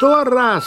Сто раз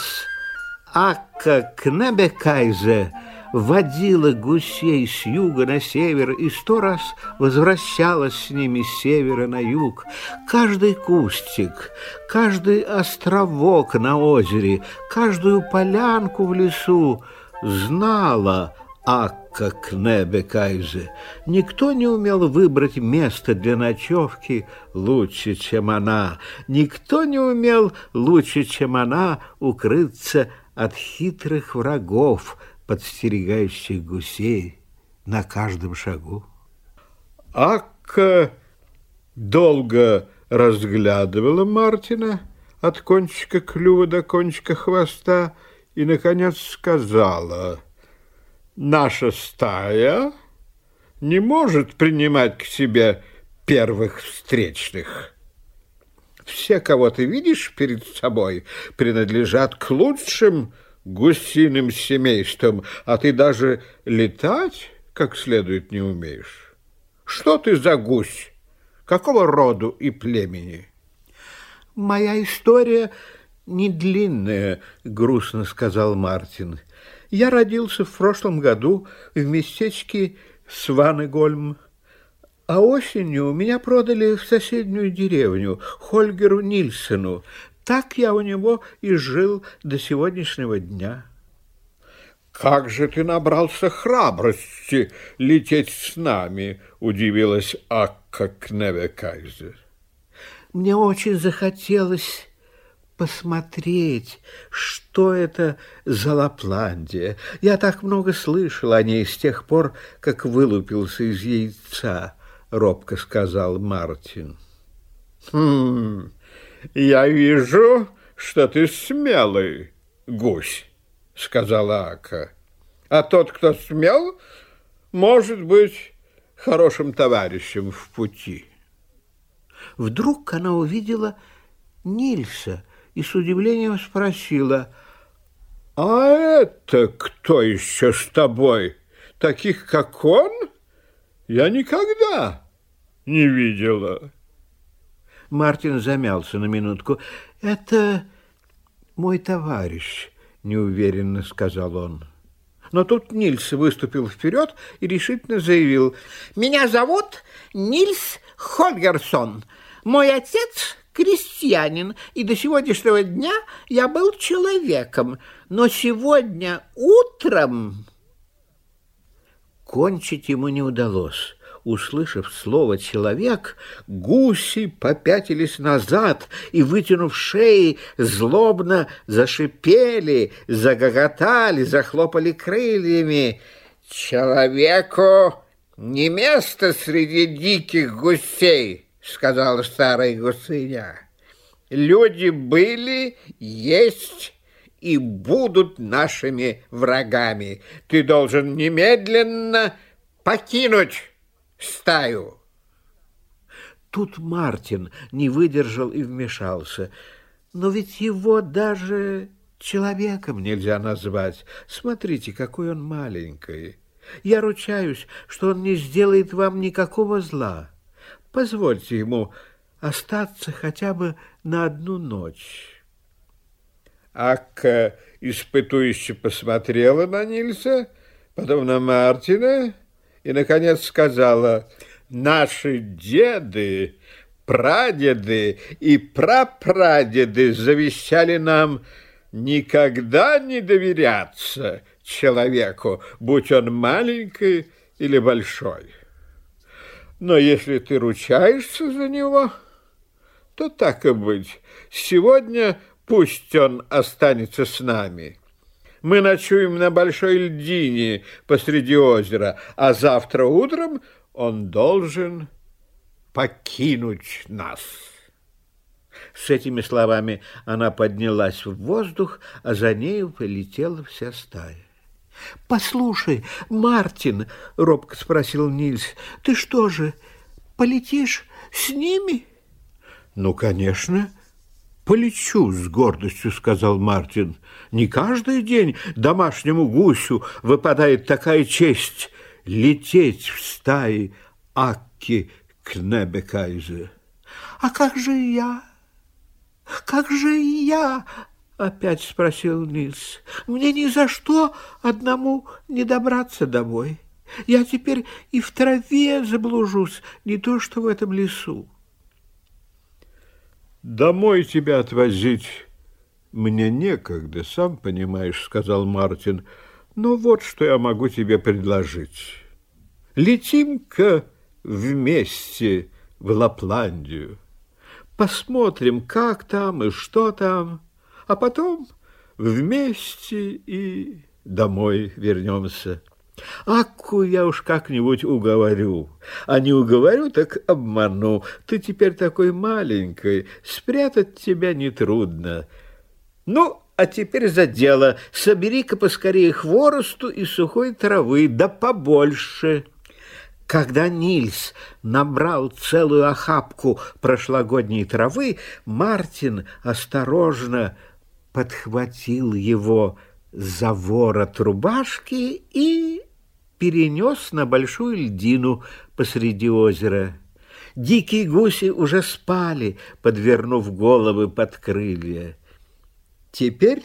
Акка Кнебекайзе водила гусей с юга на север и сто раз возвращалась с ними с севера на юг. Каждый кустик, каждый островок на озере, каждую полянку в лесу знала Акка Кнебекайзе. Никто не умел выбрать место для ночевки лучше, чем она. Никто не умел лучше, чем она, укрыться от хитрых врагов, подстерегающих гусей на каждом шагу. Акка долго разглядывала Мартина от кончика клюва до кончика хвоста и, наконец, сказала, «Наша стая не может принимать к себе первых встречных. Все, кого ты видишь перед собой, принадлежат к лучшим гусиным семейством, а ты даже летать как следует не умеешь. Что ты за гусь? Какого роду и племени? Моя история не длинная, грустно сказал Мартин. Я родился в прошлом году в местечке Сванегольм, а осенью меня продали в соседнюю деревню Хольгеру Нильсену, так я у него и жил до сегодняшнего дня. «Как же ты набрался храбрости лететь с нами?» – удивилась Акка Кневекайзер. «Мне очень захотелось посмотреть, что это за Лапландия. Я так много слышал о ней с тех пор, как вылупился из яйца», – робко сказал Мартин. «Хм, «Я вижу, что ты смелый гусь», — сказала Ака. «А тот, кто смел, может быть хорошим товарищем в пути». Вдруг она увидела Нильса и с удивлением спросила, «А это кто еще с тобой? Таких, как он, я никогда не видела». Мартин замялся на минутку. «Это мой товарищ», — неуверенно сказал он. Но тут Нильс выступил вперед и решительно заявил. «Меня зовут Нильс Хольгерсон. Мой отец крестьянин, и до сегодняшнего дня я был человеком. Но сегодня утром...» Кончить ему не удалось. Услышав слово «человек», гуси попятились назад и, вытянув шеи, злобно зашипели, загоготали, захлопали крыльями. «Человеку не место среди диких гусей», — сказала старая гусыня. «Люди были, есть и будут нашими врагами. Ты должен немедленно покинуть стаю. Тут Мартин не выдержал и вмешался. Но ведь его даже человеком нельзя назвать. Смотрите, какой он маленький. Я ручаюсь, что он не сделает вам никакого зла. Позвольте ему остаться хотя бы на одну ночь. Акка испытующе посмотрела на Нильса, потом на Мартина и, наконец, сказала, «Наши деды, прадеды и прапрадеды завещали нам никогда не доверяться человеку, будь он маленький или большой. Но если ты ручаешься за него, то так и быть. Сегодня пусть он останется с нами». Мы ночуем на большой льдине посреди озера, а завтра утром он должен покинуть нас. С этими словами она поднялась в воздух, а за нею полетела вся стая. «Послушай, Мартин, — робко спросил Нильс, — ты что же, полетишь с ними?» «Ну, конечно, — «Полечу с гордостью», — сказал Мартин. «Не каждый день домашнему гусю выпадает такая честь лететь в стае Акки Кнебекайзе». «А как же я? Как же я?» Опять спросил Нильс. Мне ни за что одному не добраться домой. Я теперь и в траве заблужусь, не то что в этом лесу. Домой тебя отвозить мне некогда, сам понимаешь, сказал Мартин. Но вот что я могу тебе предложить. Летим-ка вместе в Лапландию. Посмотрим, как там и что там, а потом вместе и домой вернемся. Аку я уж как-нибудь уговорю, а не уговорю, так обману. Ты теперь такой маленький, спрятать тебя нетрудно. Ну, а теперь за дело. Собери-ка поскорее хворосту и сухой травы, да побольше. Когда Нильс набрал целую охапку прошлогодней травы, Мартин осторожно подхватил его за ворот рубашки и перенес на большую льдину посреди озера. Дикие гуси уже спали, подвернув головы под крылья. Теперь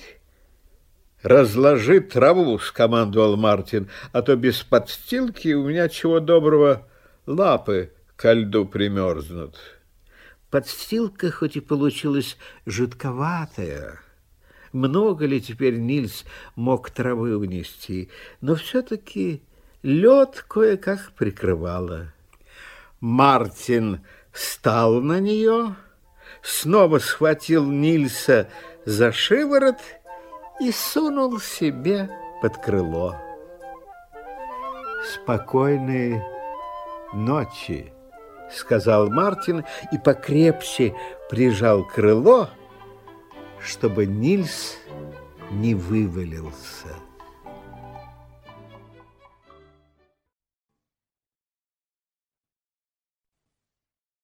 разложи траву, скомандовал Мартин, а то без подстилки у меня чего доброго лапы ко льду примерзнут. Подстилка хоть и получилась жидковатая, много ли теперь Нильс мог травы унести, но все-таки лед кое-как прикрывало. Мартин встал на нее, снова схватил Нильса за шиворот и сунул себе под крыло. «Спокойной ночи», — сказал Мартин и покрепче прижал крыло, чтобы Нильс не вывалился.